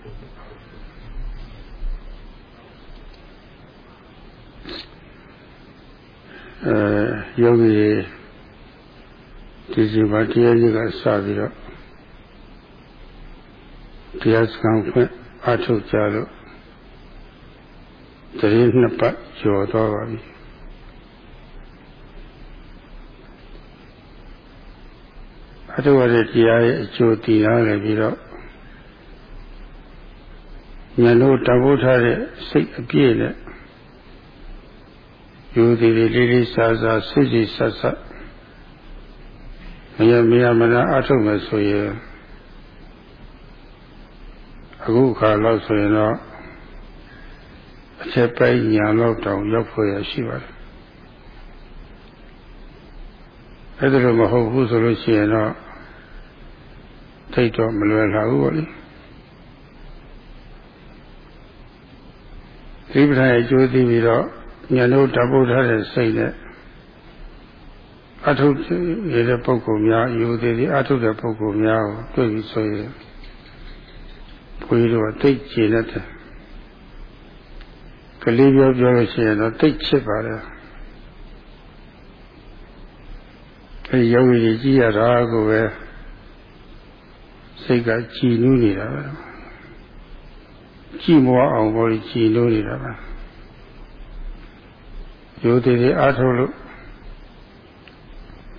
အဲယောဂီဒီစီမှာတရားကြီးကစပြီးတော့တရားစခန်းဖွင့်အထုတ်ကြလို့တရင်နှစ်ပတ်ကျော်သွားပါပြီအထုတ်ရတဲ့တရားရဲ့အကျိုးတည်လာတယ်ပြီးတော့ ဉာဏ်တို့တဘုထားတဲ့စိတ်အပြည့်နဲ့ယူသည်လေးလေးစားစားစိတ်စိတ်ဆက်ဆက်မရမရမနာအထုတ်မယ်ဆိုရင်အခုခါလောက်ဆိုရင်တော့အချက်ပိုင်းညာလောက်တောင်ရောက်ဖို့ရရှိပါတယ်အဲ့ဒါလိုမဟုတ်ဘူးဆိုလို့ရှိရင်တော့ထိတ်တော့မလွယ်လာဘူးပေါ့လေ ဒီပဋ္ဌာန်အကျိုးသိပြီးတော့ဉာဏ်တို့တပုတ်ထားတဲ့စိတ်နဲ့အထုရတဲ့ပုဂ္ဂိုလ်များယူသေးသည်အထုတဲ့ပုဂ္ဂိုလ်များကိုတွေ့ပြီးဆိုရင်ဘုရားတို့သိကျင်တဲ့ကလေးပြောပြောလို့ရှိရင်တော့သိချစ်ပါတယ်အဲဒီယောဂီကြီးကြည့်ရတာကိုပဲစိတ်ကကြည်နူးနေတာပဲ ကြည်မွားအောင်ဘောကြည်နူးနေတာပဲရိုသေသေးအားထုတ်လို့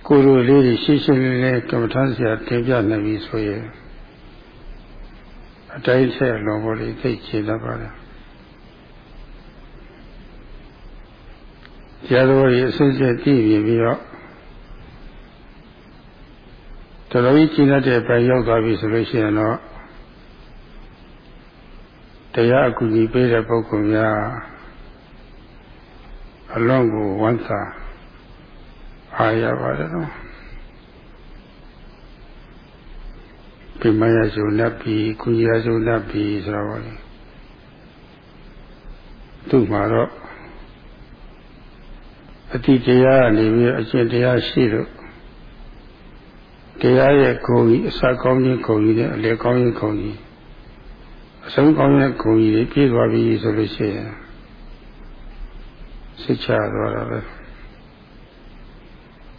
ကိုယ်လိုလေးတွေရှင်းရှင်းလင်းလင်းကမ္မထမ်းဆရာတင်ပြနိုင်ပြီဆိုရင်အတိုင်းဆက်လုံးပေါ်လေးသိချင်တတ်ပါတယ်ဆရာတော်ကြီးအစစ်စစ်ကြည့်ပြီးပြီးတော့တော်တော်ကြီးကျင့်တတ်တဲ့ပိုင်ရောက်သွားပြီဆိုလို့ရှိရင်တော့ တရားအကူကြီးပေးတဲ့ပုဂ္ဂိုလ်များအလုံးကိုဝမ်းသာအားရပါတယ်နော်ပြမရစုံ납ပြီးကုကြီးရစုံ납ပြီးဆိုတော့လေသူ့မှာတော့အတိတရားကနေပြီးအရှင်တရားရှိလို့တရားရဲ့ဂုဏ်ကြီးအစကောင်းခြင်းဂုဏ်ကြီးနဲ့အလယ်ကောင်းခြင်းဂုဏ်ကြီး အဆုံးကောင်းတဲ့ဂုဏ်ကြီးပြည့်သွားပြီဆိုလို့ရှိရင်စိတ်ချသွားတာပဲ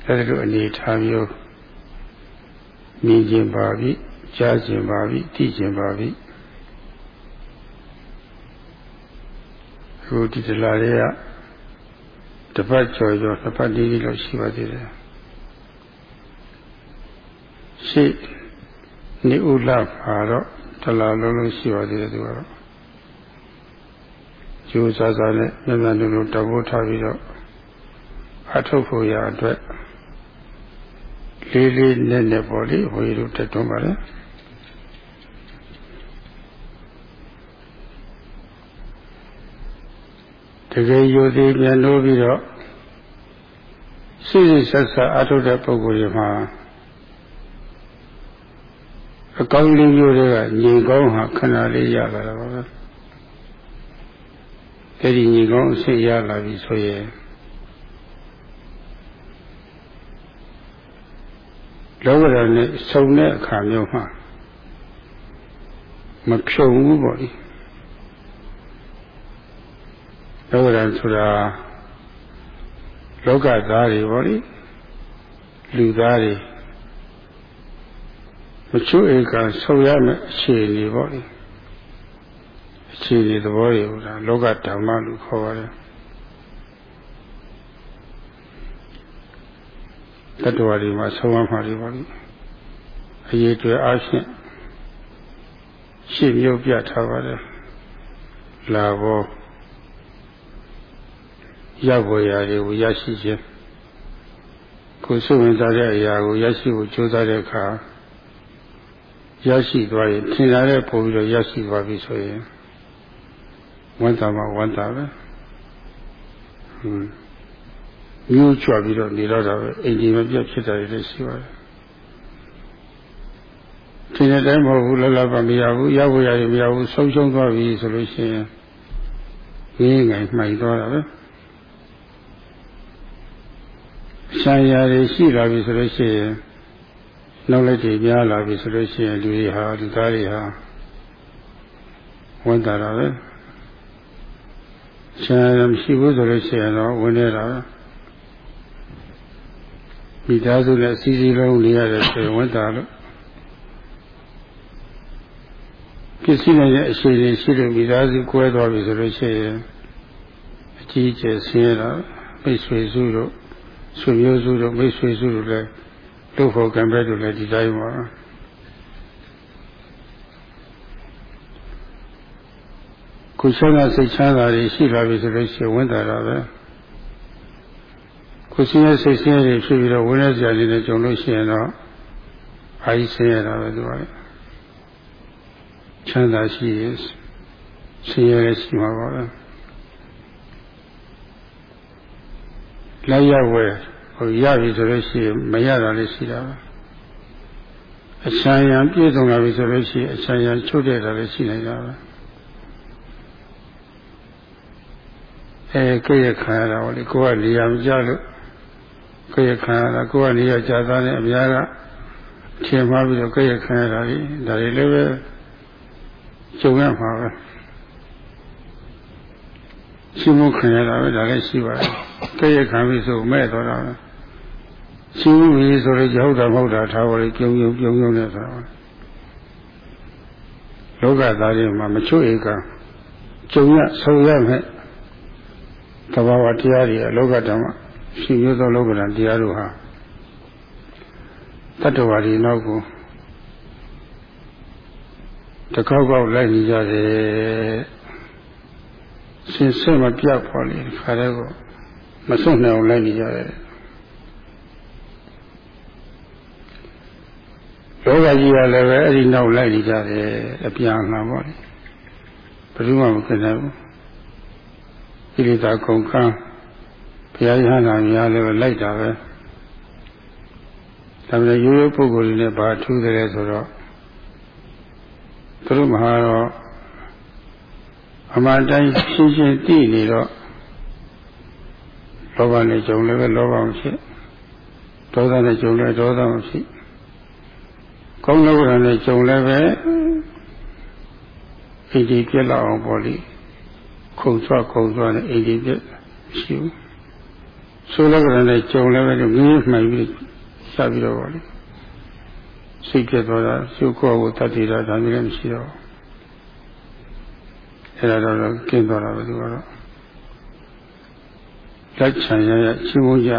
အဲဒီလိုအနေထားမျိုးမြင်ခြင်းပါပြီကြားခြင်းပါပြီသိခြင်းပါပြီအခုဒီတလာလေးကတပတ်ကျော်ကျော်တစ်ပတ်လေးလေးလောက်ရှိပါသေးတယ်ရှိနေဥလာပါတော့ တလာလုံးလုံးရှိပါသေးတယ်သူကတော့ကျိုးစားစားနဲ့မျက်နှာလုံးလုံးတဘိုးထားပြီးတော့အထုတ်ဖို့ရအတွက်လေးလေးနက်နက်ပေါ်လေးဘုရားတို့တက်တွန်းပါလေတကယ်ယူသည်ပြန်လို့ပြီးတော့စိစိဆက်ဆက်အထုတ်တဲ့ပုဂ္ဂိုလ်တွေမှာ အကောင်းလေးမျိုးတွေကညီကောင်းဟာခဏလေးရလာတာပါပဲအဲ့ဒီညီကောင်းအစ်ရလာပြီဆိုရင်လောကဓာတ်နဲ့ဆုံတဲ့အခါမျိုးမှာမဖြုံဘူးပေါ့လေလောကဓာတ်ဆိုတာလောကသားတွေပေါ့လေလူသားတွေ မချွတ်ဧကဆုံရမယ့်အခြေအနေပေါ့လေအခြေအနေသဘောတွေဟိုဒါလောကဓမ္မလို့ခေါ်ပါတယ်တတ္တဝါတွေမှာဆုံးမမှာတွေပါလိအရေးတွေအားဖြင့်ရှင်းမြုပ်ပြထားပါတယ်လာဘောရောက်ပေါ်ရာတွေကိုရရှိခြင်းကိုယ်စုဝင်စားတဲ့အရာကိုရရှိဖို့ကြိုးစားတဲ့အခါ ရရှိသွားရင်ထင်လာတဲ့ပုံပြီးတော့ရရှိသွားပြီဆိုရင်ဝန်တာမှာဝန်တာပဲဟွန်းမျိုးချွပြီးတော့နေတော့တာပဲအိမ်ကြီးမပြတ်ဖြစ်တာတွေလည်းရှိပါတယ်ထင်တဲ့တိုင်းမဟုတ်ဘူးလလပါမရဘူးရောက်ရရမရဘူးဆုံးရှုံးသွားပြီဆိုလို့ရှိရင်ရင်းငိုင်မှိုင်သွားတာပဲရှားရည်ရှိလာပြီဆိုလို့ရှိရင် နောက်လက်တွေများလာပြီဆိုလို့ရှိရင်လူတွေဟာလူသားတွေဟာဝန်တာတာပဲဆရာမရှိဘူးဆိုလို့ရှိရင်တော့ဝင်နေတာပဲမိသားစုနဲ့စီစီလုံးနေရတယ်ဆိုရင်ဝန်တာလို့ပစ္စည်းနဲ့ရဲ့အခြေအနေရှိလို့မိသားစုကွဲသွားပြီဆိုလို့ရှိရင်အကြီးအကျယ်ဆင်းရဲတာမိတ်ဆွေစုတို့ဆွေမျိုးစုတို့မိတ်ဆွေစုတို့လည်း တို့ဖို့ကံပဲတို့လည်းဒီတိုင်းပါခုချမ်းသာစိတ်ချမ်းသာတွေရှိလာပြီဆိုလို့ရှိရင်ဝန်တာတာပဲခုဆင်းရဲစိတ်ဆင်းရဲတွေဖြစ်ပြီးတော့ဝိနည်းစရာတွေနဲ့ကြုံလို့ရှိရင်တော့အာကြီးဆင်းရဲတာပဲသူကချမ်းသာရှိရင်ဆင်းရဲရှိမှာပါပဲလိုက်ရဝဲ ဟိုရပြီဆိုလို့ရှိရင်မရတာလည်းရှိတာပါအချမ်းရံပြည့်စုံလာပြီဆိုလို့ရှိရင်အချမ်းရံချုပ်တဲ့တာလည်းရှိနိုင်တာပါအဲကိုယ့်ရဲ့ခံရတာဟောလေကိုယ်ကနေရာမကြလို့ကိုယ့်ရဲ့ခံရတာကိုယ်ကနေရာကြာသားတဲ့အများကထင်မှားပြီးတော့ကိုယ့်ရဲ့ခံရတာလေဒါတွေလည်းပဲကြုံရမှာပဲရှိမှုခံရတာပဲဒါလည်းရှိပါတယ်ကိုယ့်ရဲ့ခံပြီးဆိုမဲ့တော့တာ ရှိမှုကြီးဆိုတော့ရောက်တာမဟုတ်တာထားပါလေပြုံးပြုံးပြုံးပြုံးနဲ့ဆိုတာလောကသားတွေမှာမချွတ်ဧကကြုံရဆုံရမယ်သဘာဝတရားတွေအလောကဓမ္မရှိမျိုးသောလောကဓာတ်တရားတို့ဟာတတ္တဝါတွေနောက်ကိုတကောက်ကောက်လိုက်နေကြတယ်စင်ဆက်မပြတ်ပေါ်လေခါတဲ့ကိုမစွန့်နိုင်အောင်လိုက်နေကြတယ် လောကကြီးကလည်းပဲအဲ့ဒီနောက်လိုက်နေကြတယ်အပြန်လှန်ပေါ့လေဘယ်သူမှမခင်နိုင်ဘူးကိလေသာကုန်ခန်းဘုရားရဟန္တာများလည်းလိုက်တာပဲဒါပေမဲ့ရိုးရိုးပုဂ္ဂိုလ်တွေနဲ့ဘာထူးတယ်ဆိုတော့သူတို့မဟာတော့အမှန်တိုင်းရှင်းရှင်းသိနေတော့လောဘနဲ့ကြုံလည်းပဲလောဘမဖြစ်ဒေါသနဲ့ကြုံလည်းဒေါသမဖြစ် ကောင်းလောကနဲ့ကြုံလည်းပဲဣတိပြက်လောက်အောင်ပေါ့လေခုံဆွခုံဆွနဲ့အိမ်ကြီးပြက်ရှိဘူးဆိုလကရနဲ့ကြုံလည်းပဲငင်းမှန်ပြီးစပြီးတော့ပါလေစိတ်ပြက်သွားတာရှုခေါ်ကိုတတ်တည်တာဒါမျိုးလည်းမရှိတော့အဲ့ဒါတော့ကျင်းသွားတာပဲသူကတော့လက်ချံရရချင်းဝကြ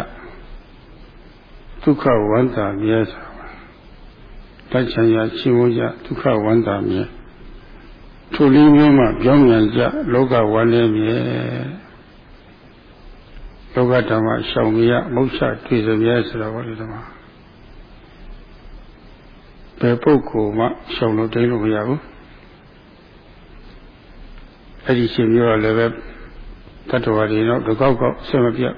ဒုက္ခဝန္တာမြဲဆို လက်ချံရချင်းဝကြဒုက္ခဝန္တာမြဲထိုလေးမျိုးမှပြောင်းပြန်ကြလောကဝန္နေမြဲလောကဓမ္မရှောင်မြမုတ်ချတွေ့စမြဲဆိုတော့ဘာလို့ဒီမှာဘယ်ပုဂ္ဂိုလ်မှရှောင်လို့တိတ်လို့မရဘူးအဲ့ဒီရှင်မျိုးကလည်းပဲတတ္တဝါတွေတော့ဒကောက်ကောက်ဆက်မပြတ်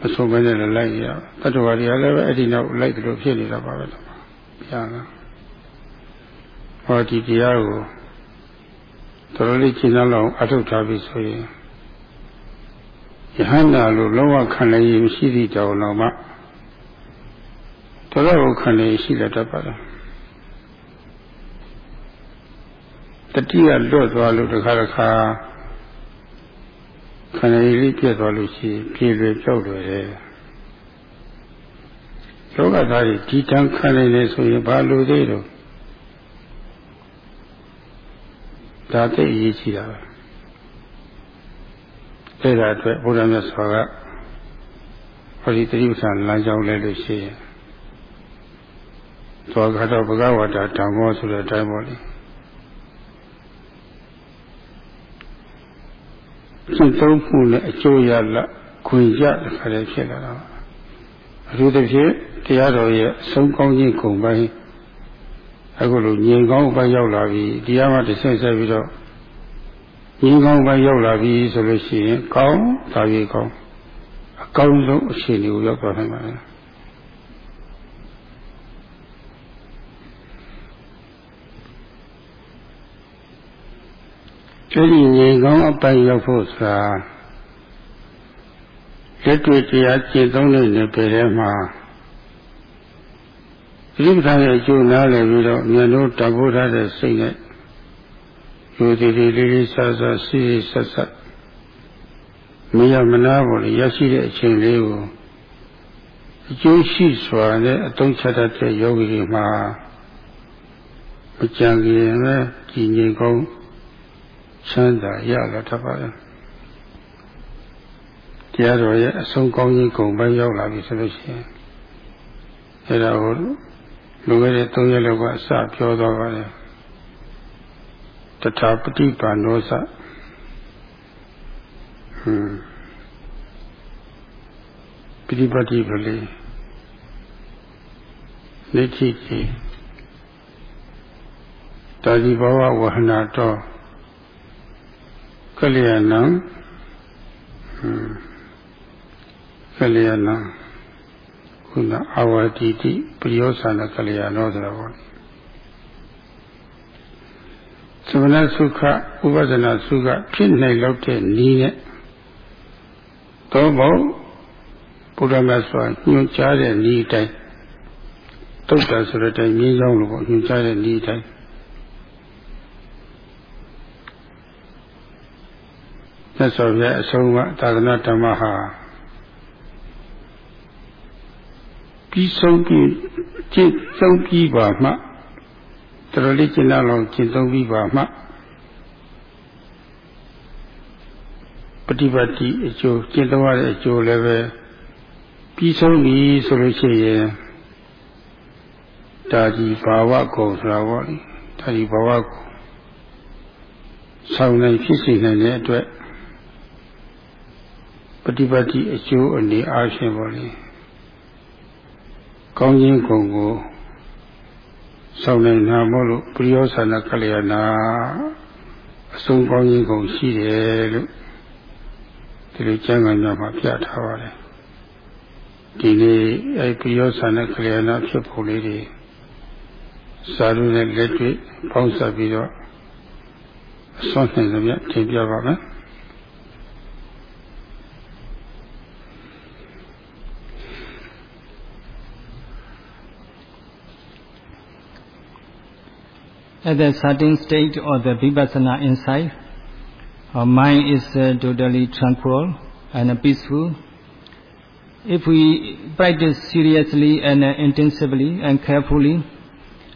မဆုံးမနဲ့လည်းလိုက်ရတတ္တဝါတွေကလည်းပဲအဲ့ဒီနောက်လိုက်တယ်လို့ဖြစ်နေတာပါပဲ။ဘု ရားကဟောဒီတရားကိုတော်တော်လေးရှင်းလောက်အထုတ်ထားပြီဆိုရင်ယဟန္တာလို့လောကခံလည်းရမရှိသည့်တောင်တော့မှတော်တော်ခံလည်းရှိတတ်ပါလားတတိယလွတ်သွားလို့တခါတခါခန္ဓာကြီးပြတ်သွားလို့ရှိရင်ပြေလွယ်ကြောက်လွယ်တယ် လောကသားတွေဒီတန်းခံနေလေဆိုရင်ဘာလို့သေးတော့ဒါသိအရေးကြီးတာပဲအဲ့ဒါအတွက်ဘုရားမြတ်စွာကဟောဒီတိဋ္ဌာန်လမ်းကြောင်းလဲလို့ရှိရင်သောကတော့ဘဂဝတာဓမ္မောဆိုတဲ့အတိုင်းပေါ့လေစိတ်သုံးမှုနဲ့အကျိုးရလခွင့်ရတဲ့ခါလေးဖြစ်လာတော့ အထူးသဖြင့်တရားတော်ရဲ့အဆုံးကောင်းခြင်းဂုံပိုင်းအခုလိုငြိမ်ကောင်းပိုင်းရောက်လာပြီတရားမှတစ်ဆက်ဆက်ပြီးတော့ငြိမ်ကောင်းပိုင်းရောက်လာပြီဆိုလို့ရှိရင်ကောင်းသာပြေကောင်းအကောင်းဆုံးအခြေအနေကိုရောက်သွားနိုင်ပါလားအဲ့ဒီငြိမ်ကောင်းအပိုင်ရောက်ဖို့ဆိုတာ လက်တွေ့တရားကျင့်သုံးနေတဲ့ပြည်ထဲမှာဒီပ္ပံရဲ့အကျိုးနားလည်ပြီးတော့မြန်လို့တဘုထားတဲ့စိတ်နဲ့ယူတည်တည်လေးလေးဆဆစီဆက်ဆက်မရမနာပေါ်လေရရှိတဲ့အချိန်လေးကိုအကျိုးရှိစွာနဲ့အသုံးချတတ်တဲ့ယောဂီတွေမှာမကြံခင်ပဲကြည်ငြိမ်ကောင်းချမ်းသာရလာတတ်ပါရဲ့ တရားတော်ရဲ့အဆုံးကောင်းကြီးဂုံပိုင်းရောက်လာပြီဆိုလို့ရှိရင်အဲ့ဒါကိုလူငယ်တဲ့၃ရက်လောက်ကစပြောသွားပါတယ်တထာပฏิပါဏောစဟွန်းပိဋိပတ်တိပလေနိဋ္ဌိတိတာဇိဘဝဝဟနာတောကလျာဏံဟွန်း ကလျာဏံခုနအဝတိတိပရိယောသနာကလျာဏောဆိုတာပေါ့သမဏစုခဥပဒနာစုခဖြစ်နိုင်လောက်တဲ့နည်းနဲ့သောဘုဘုရားမြတ်စွာညွှန်ကြားတဲ့နည်းတိုင်းတုတ်တာဆိုတဲ့အတိုင်းမြင်းကြောင်းလို့ပေါ့ညွှန်ကြားတဲ့နည်းတိုင်းသက်စွာဘုရားအဆုံးကသာသနာဓမ္မဟာ ပြီးဆုံးပြီးကျင့်သုံးပြီးပါမှတော်တော်လေးကျင့်လောက်ကျင့်သုံးပြီးပါမှပฏิပတ်တိအကျိုးကျင့်သုံးရတဲ့အကျိုးလည်းပဲပြီးဆုံးပြီဆိုလို့ရှိရင်ဒါကြီးဘာဝကုံဆိုတာပေါ့လေဒါကြီးဘာဝကုံဆောင်းနိုင်ဖြစ်စေနိုင်တဲ့အတွက်ပฏิပတ်တိအကျိုးအနေအားဖြင့်ပေါ့လေ ကောင်းခြင်းကုံကိုဆောင်းနိုင်နာမို့လို့ပရိယောဆန္ဒကလျာဏအဆုံးကောင်းခြင်းကုံရှိတယ်လို့ဒီလိုကျမ်းဂန်များမှာပြထားပါတယ်ဒီနေ့အဲပရိယောဆန္ဒကလျာဏဖြစ်ဖို့လေးတွေစာလုံးနဲ့လက်တွေ့ပေါင်းစပ်ပြီးတော့အစွမ်းနိုင်သမျှသင်ပြပါမယ် at the certain state of the vipassana insight, our mind is uh, totally tranquil and peaceful. If we practice seriously and uh, intensively and carefully,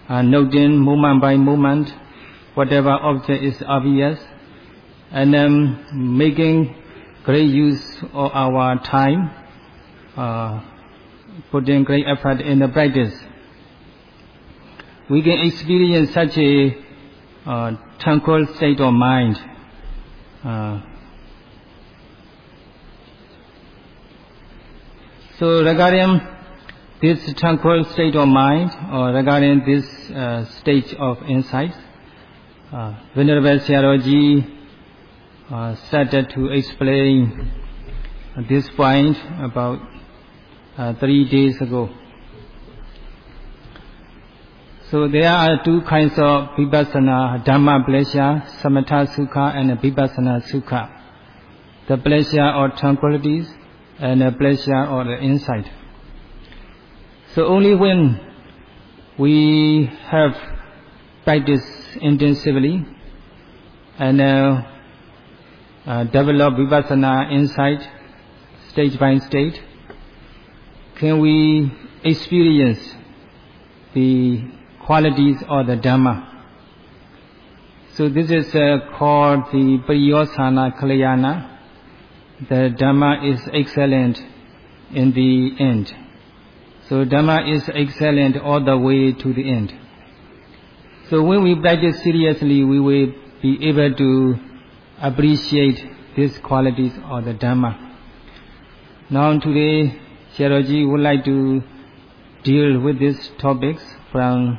uh, noting moment by moment whatever object is obvious, and um, making great use of our time, uh, putting great effort in the practice, we can experience such a uh, tranquil state of mind. Uh, so regarding this tranquil state of mind or regarding this uh, stage of insight, uh, Venerable Siaroji uh, started to explain this point about uh, three days ago. So there are two kinds of vipassana, dhamma pleasure, samatha sukha and vipassana sukha. The pleasure or tranquility and the pleasure or the insight. So only when we have practiced intensively and uh, uh, develop vipassana insight stage by stage, can we experience the qualities of the Dhamma. So this is uh, called the Priyosana Kalyana. The Dhamma is excellent in the end. So Dhamma is excellent all the way to the end. So when we practice seriously, we will be able to appreciate these qualities of the Dhamma. Now today, Sharoji would like to deal with these topics from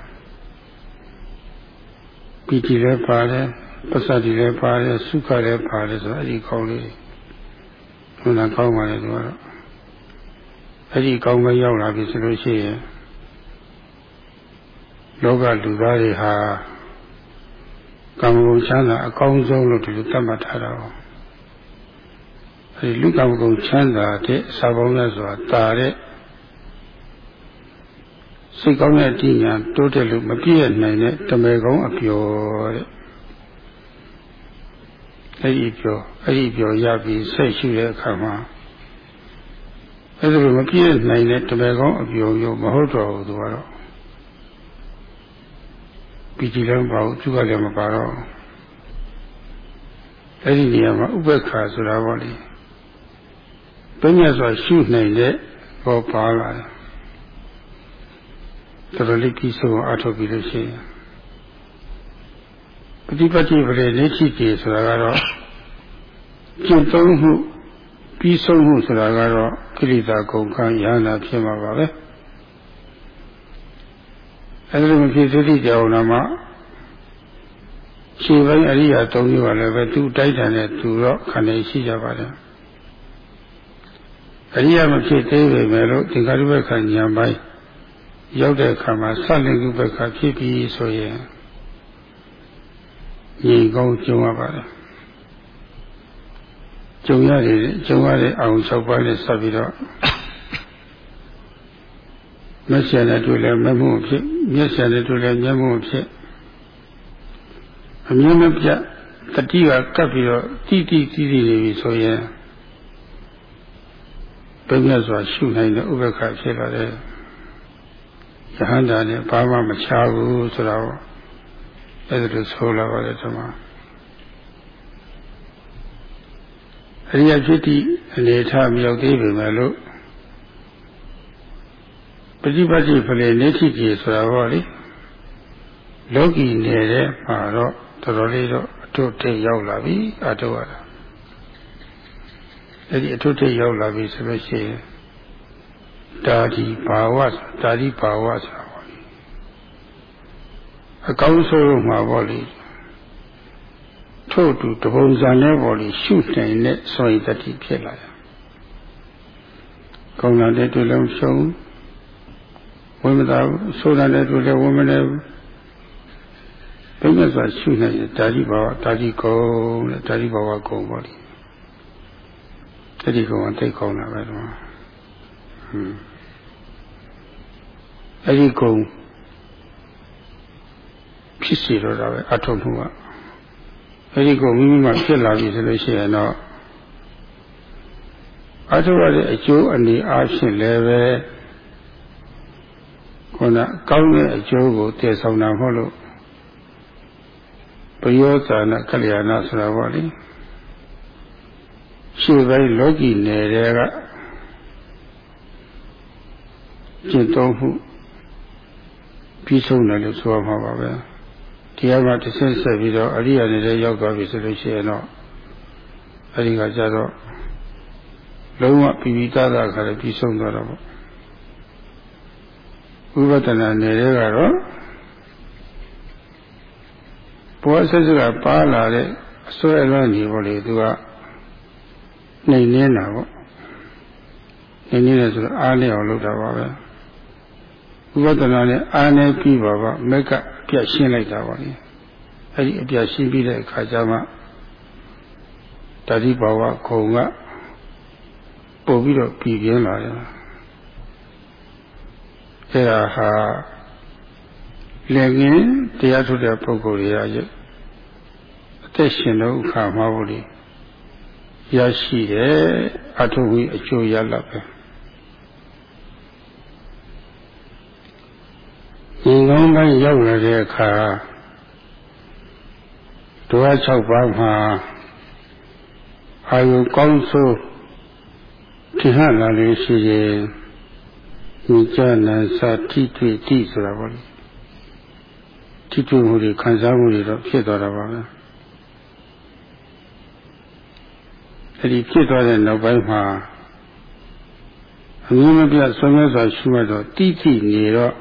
ပြီးတော့ကောင်းနေတာပစ္စတိလည်းပါတယ်ပီတိလည်းပါတယ်ပစ္စတိလည်းပါတယ်စုခလည်းပါတယ်ဆိုအဲ့ဒီကောင်းလေးဘုရားကောင်းပါလေသူကတော့အဲ့ဒီကောင်းပဲရောက်လာပြီဆိုလို့ရှိရင်လောကလူသားတွေဟာကံကုန်ချမ်းသာအကောင်းဆုံးလို့ဒီလိုသတ်မှတ်ထားတာ။အဲဒီလူကံကုန်ချမ်းသာတဲ့စာပေါင်းများစွာတာတဲ့ စိတ်ကောင်းတဲ့တည်ညာတိုးတက်လို့မပြည့်နိုင်တဲ့တမေကောင်းအပျော်တဲ့အဲ့ဒီပျော်အဲ့ဒီပျော်ရပြီးဆက်ရှိတဲ့အခါမှာအဲ့ဒါလိုမပြည့်နိုင်တဲ့တမေကောင်းအပျော်မျိုးမဟုတ်တော့ဘူးသူကတော့ပြီးကြည့်လည်းမပါဘူးသူကလည်းမပါတော့အဲ့ဒီနေရာမှာဥပ္ပခါဆိုတာပေါ့လေပညာဆိုရှုနိုင်တဲ့ဘောပါလာတယ် တော်တော်လေးပြီးဆုံးအထောက်ပြီးလို့ရှိရင်ပฏิပတ်တိပရိနေချိတိဆိုတာကတော့ကျင့်သုံးမှုပြီးဆုံးမှုဆိုတာကတော့ကိလေသာကုန်ခံရဟနာဖြစ်မှာပါပဲ။အဲဒီလိုမဖြစ်သတိကြောင်လာမှရှင်ပိုင်းအရိယာသုံးမျိုးကလည်းပဲသူတိုက်တယ်နဲ့သူတော့ခန္ဓာရှိကြပါတယ်အရိယာမဖြစ်သေးပေမဲ့လို့သင်္ကာရုပ္ပခဉာဏ်ပိုင်း ရောက်တဲ့အခါမှာသလင်ကုပ္ပခဖြစ်ပြီးဆိုရင်ညီကောင်းကျုံရပါတယ်ကျုံရတယ်ကျုံရတဲ့အောင်၆ပါးနဲ့ဆက်ပြီးတော့မျက်စိနဲ့တွေ့လဲမျက်မှုဖြစ်မျက်စိနဲ့တွေ့လဲမျက်မှုဖြစ်အမြင်မပြတ်တတိကကပ်ပြီးတော့တိတိတိတိနေပြီဆိုရင်ပြည့်မြတ်စွာရှုနိုင်တဲ့ဥပ္ပခါဖြစ်လာတယ် ယဟန္တာနဲ့ဘာမှမချဘူးဆိုတော့အဲ့ဒါလိုဆိုလာပါတယ်ဓမ္မအရိယဖြစ်သည့်အနေထားမြောက်သေးပေမဲ့လို့ပฏิပတ်တိဖလေနေတိကြီးဆိုတာဟောလေလောကီနေတဲ့မှာတော့တော်တော်လေးတော့အထုထိတ်ရောက်လာပြီအထုရတာအဲ့ဒီအထုထိတ်ရောက်လာပြီဆိုလို့ရှိရင် တာဒီဘာဝတာဒီဘာဝဆိုတာပေါ့လေအကောင်းဆုံးမှာပေါ့လေထို့တူတပုံစံနဲ့ပေါ့လေရှုနိုင်တဲ့စွန့်ရည်တတိဖြစ်လာတယ်ကောင်းလာတဲ့တွေ့လုံးရှုံးဝင်မသာဘူးဆိုတာတဲ့တွေ့လည်းဝင်မနေဘူးဘယ်နဲ့ဆိုရှုနိုင်တယ်တာတိဘာဝတာတိကုံတဲ့တာတိဘာဝကုံပေါ့လေအဲ့ဒီကုံကတိတ်ကောင်းတာပဲတော့ဟွန်း အဲ့ဒီကုံဖြစ်စီတော့တာပဲအထုံမှုကအဲ့ဒီကုံမိမိမှဖြစ်လာပြီဆိုလို့ရှိရင်တော့အထုရတဲ့အကျိုးအနေအားဖြင့်လည်းပဲခုနကောင်းတဲ့အကျိုးကိုတည်ဆောင်တာမဟုတ်လို့ပယောဇာနာကလျာဏဆိုတာပေါ့လေရှေ့ပိုင်းလောကီနယ်တွေက ကျင့်သုံးမှုပြီးဆုံးတယ်လို့ဆိုရမှာပါပဲတရားမှာတစ်ဆင့်ဆက်ပြီးတော့အရိယာနယ်ရောက်သွားပြီဆိုလို့ရှိရင်တော့အဲဒီကကြတော့လုံးဝပြီးပြီးသားသားခါလည်းပြီးဆုံးသွားတော့ပေါ့ဝိပဿနာနယ်တွေကတော့ဘောဆက်စကပါလာတဲ့အစွဲအလွန်ကြီးပေါ့လေသူကနှိမ်နေတာပေါ့နှိမ်နေတယ်ဆိုတော့အားလျော်လုပ်တာပါပဲ ဝိပဿနာနဲ့အားနေပြီးပါပါမက်ကအပြတ်ရှင်းလိုက်တာပါလေအဲ့ဒီအပြတ်ရှင်းပြီးတဲ့အခါကျမှတတိဘာဝခုံကပို့ပြီးတော့ပြည်ပြင်းလာတယ်အဲ့ဒါဟာလည်းငင်းတရားထုတ်တဲ့ပုဂ္ဂိုလ်တွေရအသက်ရှင်တဲ့အခါမှာဘူးလေရရှိတယ်အထုဝိအကျိုးရလာပဲဒီကော င်းပိုင်းရောက်လာတဲ့အခါဒုဝ6ပါးမှာအာယုကောင်းဆိုးထင်ဟလာလို့ရှိရင်ဉာဏ်နာစာတိတွေ့တိဆိုတာပေါ့လေထိတွေ့မှုတွေခံစားမှုတွေတော့ဖြစ်သွားတာပါပဲအဲဒီဖြစ်သွားတဲ့နောက်ပိုင်းမှာအမြင်မပြဆွေးနွေးစွာရှိမှတော့တိတိနေတော့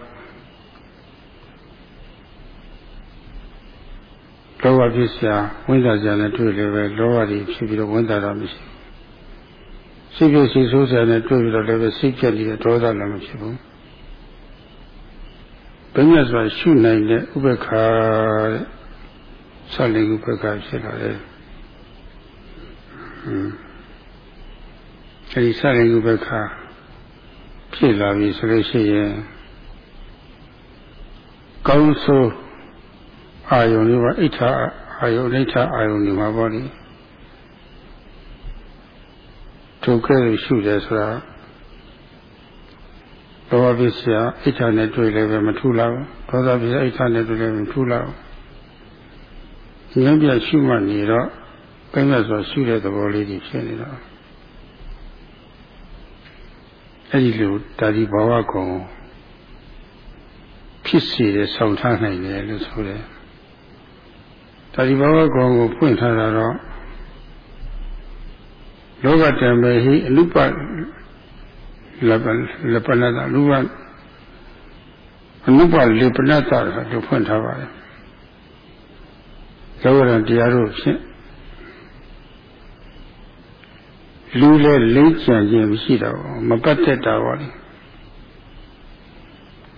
လောကဖြစ်စရာဝင်တာစရာနဲ့တွေ့လည်းပဲလောဘတွေဖြစ်ပြီးတော့ဝင်တာတော့မရှိစိတ်ပြည့်စိတ်ဆိုးစရာနဲ့တွေ့ပြီးတော့လည်းပဲစိတ်ပြက်နေတဲ့ဒေါသလည်းမဖြစ်ဘူးဘယ်နဲ့ဆိုရှုနိုင်တဲ့ဥပ္ပခါတဲ့ဆက်လင်ဥပ္ပခါဖြစ်လာတယ်ဟွန်းအဲဒီဆက်လင်ဥပ္ပခါဖြစ်လာပြီဆိုလို့ရှိရင်ကောင်းဆိုး အာယုန်လေးပါအိဋ္ဌအာယုန်အိဋ္ဌအာယုန်ဒီမှာပေါ့လေထုတ်ခဲ့ရှုတယ်ဆိုတာလောဘပစ္စယအိဋ္ဌနဲ့တွေ့လည်းပဲမထူလောက်ဒေါသပစ္စယအိဋ္ဌနဲ့တွေ့လည်းမထူလောက်ဉာဏ်ပြရှုမှနေတော့ပြည့်မဲ့ဆိုရှုတဲ့သဘောလေးကြီးဖြစ်နေတော့အဲ့ဒီလိုတာဒီဘာဝကုံဖြစ်စေတဲ့ဆောင်ထားနိုင်တယ်လို့ဆိုတယ် တာဒီဘာဝကုံကိုဖွင့်ထားတာတော့လောကတံမေဟိအနုပလပလပနတာလူကအနုပလေပနတာလို့ဖွင့်ထားပါတယ်လောကရန်တရားတို့ဖြင့်လူလဲလိမ့်ချင်ခြင်းမရှိတော့မပတ်သက်တာပါလေ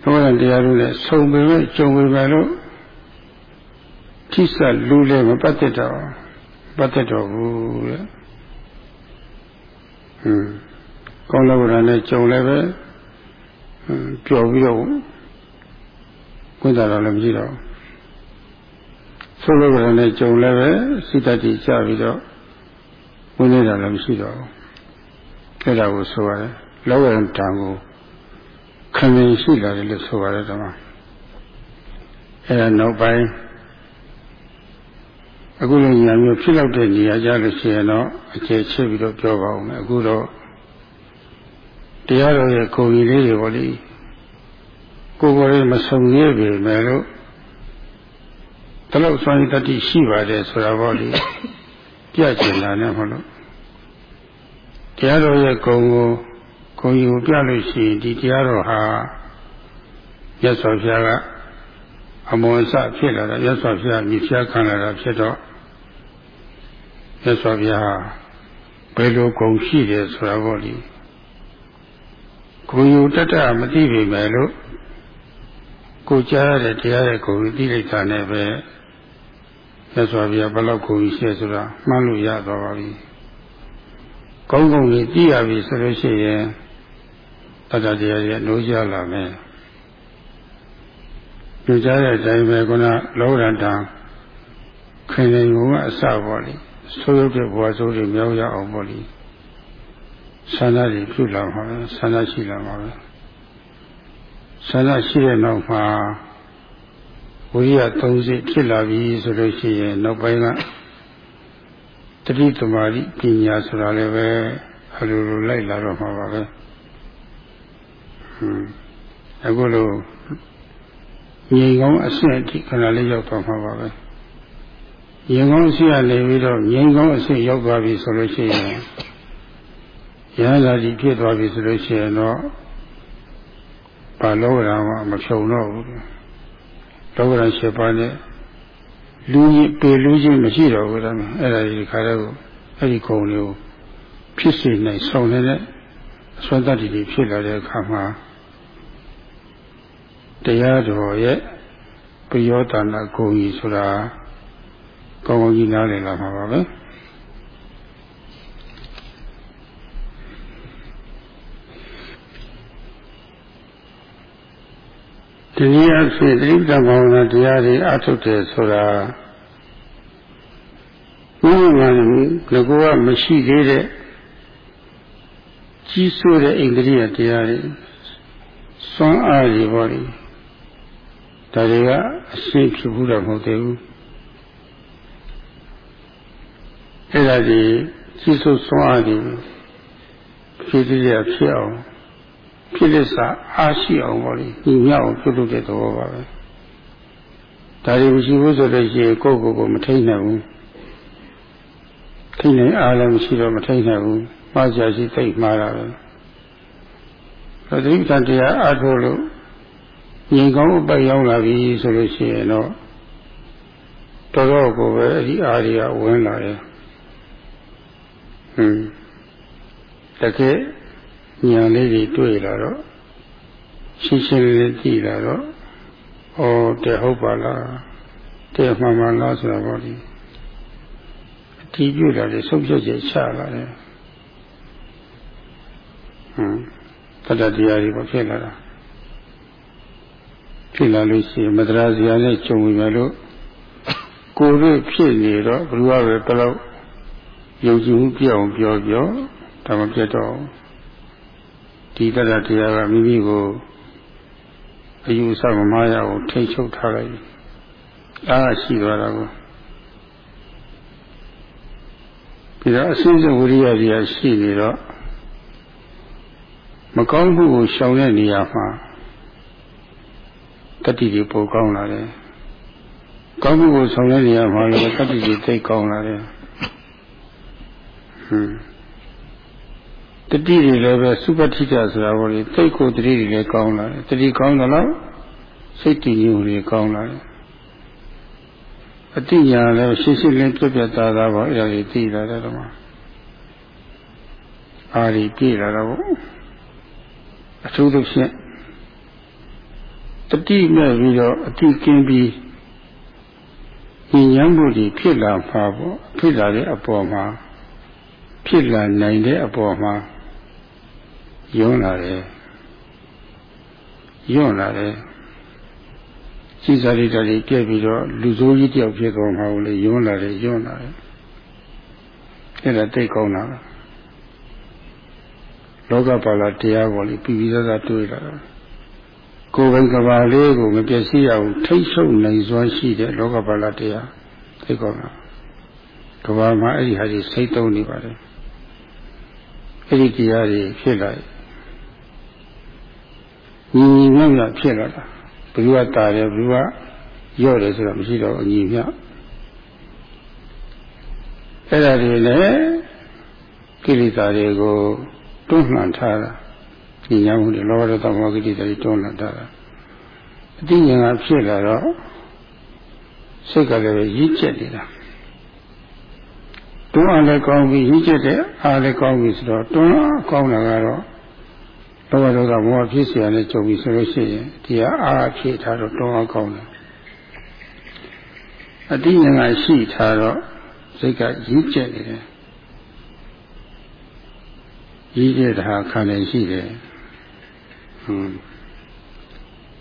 လောကရန်တရားတို့လည်းဆုံပေမဲ့ကြုံပေမဲ့လို့ ထိစပ်လူလဲမပတ်သက်တော့ပတ်သက်တော့ဘူးတဲ့ဟွန်းကောင်းလောကရန်နဲ့ကြုံလည်းပဲပျော်ပြီးတော့ဝင်တာတော့လည်းမရှိတော့ဆိုလိုကြတဲ့ကြုံလည်းပဲစိတ္တတိကြပြီးတော့ဝင်နေတာလည်းမရှိတော့ဘူးအဲ့ဒါကိုဆိုရတယ်လောကရန်တံကိုခံနေရှိလာတယ်လို့ဆိုရတယ်ဓမ္မအဲ့ဒါနောက်ပိုင်း အခုလိုညာမျိုးဖြစ်လောက်တဲ့နေရာကြလို့ရှိရင်တော့အခြေချပြီးတော့ပြောပါဦးမယ်အခုတော့တရားတော်ရဲ့ကိုယ်ကြီးလေးတွေပေါ့လေကိုယ်ကိုယ်လေးမဆုံရပြီမယ်လို့တလောက်စွမ်းရည်တတိရှိပါတယ်ဆိုတာပေါ့လေပြကျင်တာနဲ့မဟုတ်လို့တရားတော်ရဲ့ဂုံကိုဂုံကြီးကိုပြလို့ရှိရင်ဒီတရားတော်ဟာရသော်ဖျားကအမွန်အစဖြစ်လာတာရသော်ဖျားမြည်ဖျားခံလာတာဖြစ်တော့ ရသော်ဖျားဘယ်လိုဂုံရှိတယ်ဆိုတာပေါ့လေဂုံယူတတ်တာမသိပေမဲ့လို့ကိုကြားရတဲ့တရားရဲ့ဂုံသိလိုက်တာနဲ့ပဲရသော်ဖျားဘယ်လောက်ဂုံရှိဆိုတာမှန်းလို့ရသွားပါပြီကောင်းကောင်းကြီးကြည့်ရပြီဆိုလို့ရှိရင်တတတရားရဲ့နိုးကြလာမယ်ညွှန်ကြားတဲ့အတိုင်းပဲခုနလောရတံခင်ရင်ကအစပေါ့လေ ဆိုးရုပ်တဲ့ဘဝဆိုးတွေမြောက်ရအောင်ပေါ့လေဆန္ဒတွေပြုလာမှာပဲဆန္ဒရှိလာမှာပဲဆန္ဒရှိတဲ့နောက်မှာဝိရိယသုံးစိဖြစ်လာပြီဆိုလို့ရှိရင်နောက်ပိုင်းကတတိသမารိပညာဆိုတာလည်းပဲအလိုလိုလိုက်လာတော့မှာပါပဲဟွန်းအခုလိုငြိမ်ကောင်းအဆင့်အထိခဏလေးရောက်သွားမှာပါပဲ ငြိမ်ကောင်းအဆင့်ကနေပြီးတော့ငြိမ်ကောင်းအဆင့်ရောက်သွားပြီဆိုလို့ရှိရင်ရဟန္တာကြီးဖြစ်သွားပြီဆိုလို့ရှိရင်တော့ဘာလောကဓာတ်မှမဖြုံတော့ဘူးလောကဓာတ်7ပါးနဲ့လူကြီးပေလူကြီးမရှိတော့ဘူးဒါမှအဲ့ဒါဒီခါတော့အဲ့ဒီခုံလေးကိုဖြစ်စေနိုင်ဆောင်တဲ့အစွမ်းတတ္တိတွေဖြစ်လာတဲ့အခါမှာတရားတော်ရဲ့ပယောတနာဂုံကြီးဆိုတာ ကောင်းကောင်းကြီးနားလည်လာမှာပါပဲဒီနည်းအားဖြင့်သတိပ္ပံဘာဝနာတရားတွေအထုတ်တယ်ဆိုတာဘုရားကလည်းငကောကမရှိသေးတဲ့ကြီးစိုးတဲ့ဣန္ဒြိယတရားတွေစွမ်းအားတွေပေါ့လေဒါတွေကအရှင်းဖြစ်ဘူးတော့မဟုတ်သေးဘူး အဲ့ဒါဒီကြီးစိုးစွမ်းအားတွေဖြစ်သေးရဖြစ်အောင်ဖြစ်လက်စာအားရှိအောင်ပေါ့လေညီမြောက်အောင်ပြုလုပ်တဲ့သဘောပါပဲဒါတွေမရှိဘူးဆိုတော့ရှိရင်ကိုယ့်ကိုယ်ကိုမထိန်နိုင်ဘူးထိန်နိုင်အားလည်းမရှိတော့မထိန်နိုင်ဘူးမှားကြရှိသိမှားတာပဲသတိပဋ္ဌာန်တရားအားထုတ်လို့ငြိမ်ကောင်းအပိုက်ရောက်လာပြီဆိုလို့ရှိရင်တော့တော်တော်ကိုပဲအဲ့ဒီအားတွေကဝင်လာတယ် ဟွန်းတကယ်ဉာဏ်လေးတွေတွေ့လာတော့ရှင်းရှင်းလေးလေးကြည့်လာတော့ဩတဲ့ဟုတ်ပါလားတဲ့မှန်မှန်လားဆိုတော့ဒီအတီးပြလာတယ်ဆုံးဖြတ်ချက်ချလာတယ်ဟွန်းတတ္တရားတွေပဲဖြစ်လာတာဖြစ်လာလို့ရှိရင်မတရားစရာနဲ့ကြုံဝင်ရလို့ကိုယ်တို့ဖြစ်နေတော့ဘယ်လိုပဲဘယ်လောက် ယုံကြည်မှုပြောင်းပြောပြောဒါမှပြတ်တော့ဒီတတ္တရားကမိမိကိုအယူဆမမရအောင်ထိတ်ချုပ်ထားလိုက်အားရှိသွားတာကိုပြီးတော့အစင်းစဝိရိယကြီးရှိနေတော့မကောင်းမှုကိုရှောင်တဲ့နေရာမှာတတိတွေပိုကောင်းလာတယ်ကောင်းမှုကိုဆောင်တဲ့နေရာမှာလည်းတတိတွေသိကောင်းလာတယ်ဟွန်း တတိတွေလည်းပဲစုပတိတဆိုတာကိုလေသိကိုတတိတွေလည်းကောင်းလာတယ်တတိကောင်းတော့စိတ်တည်ငြိမ်တွေကောင်းလာတယ်အတိညာလည်းရှင်းရှင်းလင်းပြပြသားသားပါအဲ့ဒါကြီးသိလာတယ်တော့အာရီပြည့်လာတော့အထူးသဖြင့်တတိမဲ့ပြီးတော့အတိကင်းပြီးဉာဏ်ရမ်းမှုတွေဖြစ်လာမှာပေါ့ဖြစ်လာတဲ့အပေါ်မှာ ဖြစ်လာနိုင်တဲ့အပေါ်မှာယွန်းလာတယ်ယွန်းလာတယ်စိစာရိတ္တတွေပြည့်ပြီးတော့လူဆိုးကြီးတယောက်ဖြစ်ကုန်မှာလေယွန်းလာတယ်ယွန်းလာတယ်အဲ့ဒါတိတ်ကောင်းတာလောကပါဠိတရားပေါ်လေပြီးပြီးသားသားတွေးလာတာကိုယ်ပိုင်ကဘာလေးကိုမပြည့်စည်အောင်ထိတ်ဆုံးနိုင်စွမ်းရှိတဲ့လောကပါဠိတရားသိကောင်းတာကဘာမှာအဲ့ဒီဟာကြီးစိတ်သုံးနေပါတယ် အဲ့ဒီတရားတွေဖြစ်လာညီညီမြတ်မြတ်ဖြစ်လာတာဘယ်သူကတာတယ်ဘယ်သူကရော့တယ်ဆိုတော့မရှိတော့အညီမြတ်အဲ့ဒါတွေလည်းကိလေသာတွေကိုတွန်းလှန်ထားတာဉာဏ်မှုတွေလောဘဒေါသမောဟကိတိတွေတွန်းလာတာအတိညာကဖြစ်လာတော့စိတ်ကလည်းရည်ကျက်နေတာ တွန်းအားလည်းကောင်းပြီရည်ကျက်တဲ့အားလည်းကောင်းပြီဆိုတော့တွန်းအားကောင်းတာကတော့လောဘဒေါသမောဟဖြစ်เสียနဲ့ကြုံပြီဆိုလို့ရှိရင်ဒီဟာအားဖြစ်ထားတော့တွန်းအားကောင်းတယ်အတိညာကရှိထားတော့စိတ်ကရည်ကျက်နေတယ်ရည်ကျက်တာခန္ဓာရှိတယ်ဟွန်း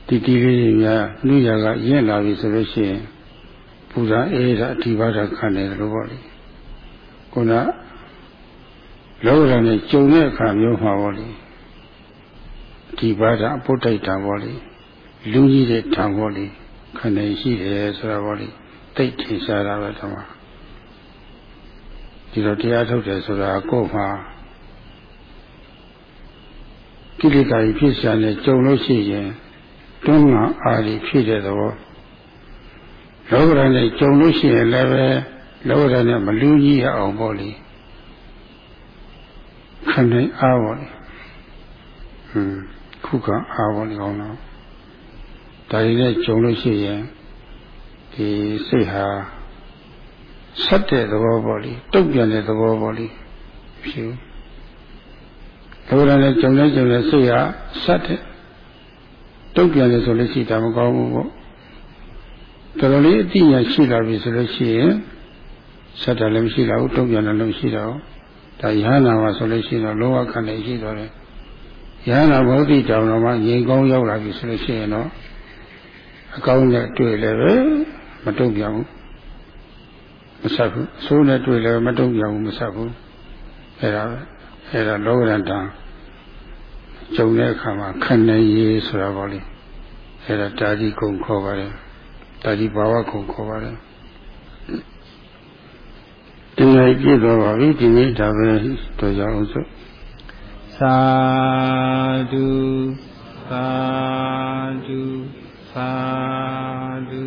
ဒီတီလေးများလူရကရင့်လာပြီဆိုလို့ရှိရင်ပူဇာအေးတာအဓိပါဒခံတယ်လို့ပေါ့လေ ခုနလောကနဲ့ကြုံတဲ့အခါမျိုးမှာပေါ့လေအဓိပါဒအပုတ်တိုက်တာပေါ့လေလူကြီးတဲ့ထံပေါ့လေခံနေရှိတယ်ဆိုတာပေါ့လေသိထင်ရှားတာပဲတမဒီတော့တရားထုတ်တယ်ဆိုတာကိုယ်မှာကိလေသာကြီးဖြစ်ရှာနေကြုံလို့ရှိရင်တွန်းငါအာရီဖြစ်တဲ့သဘောလောကရနဲ့ကြုံလို့ရှိရင်လည်းပဲ လောကရနဲ့မလူကြီးရအောင်ပေါ့လေခန္ဓာအားပေါ့လေဟွန်းခုကအားပေါ့လေကောင်းတော့ဒါတွေနဲ့ကြုံလို့ရှိရင်ဒီစိတ်ဟာဆက်တဲ့သဘောပေါ့လေတုတ်ပြန်တဲ့သဘောပေါ့လေဖြစ်ဒါကြလည်းကြုံလဲကြုံလဲစိတ်ဟာဆက်တဲ့တုတ်ပြန်တယ်ဆိုလို့ရှိတာမကောင်းဘူးပေါ့တော်တော်လေးအတိညာရှိလာပြီဆိုလို့ရှိရင် ဆက်တယ်လည်းမရှိတော့ဘူးတုတ်ပြန်တယ်လည်းမရှိတော့ဒါယဟနာမှာဆိုလို့ရှိရင်တော့လောကခန္ဓာရှိတော့တယ်ယဟနာဘောဓိတောင်တော်မှာငြိမ်ကောင်းရောက်လာပြီဆိုလို့ရှိရင်တော့အကောင်းနဲ့တွေ့လည်းပဲမတုတ်ပြန်ဘူးမဆက်ဘူးအဆိုးနဲ့တွေ့လည်းမတုတ်ပြန်ဘူးမဆက်ဘူးအဲ့ဒါအဲ့ဒါလောကရန်တံကြုံတဲ့အခါမှာခန္ဓာရည်ဆိုတာပေါ့လေအဲ့ဒါတာကြီးကုံခေါ်ပါတယ်တာကြီးဘာဝကုံခေါ်ပါတယ် ဒီနေ့ပြည့်သွားပါပြီဒီနေ့ဒါပဲတော်ကြအောင်စို့သာဓုသာဓုသာဓု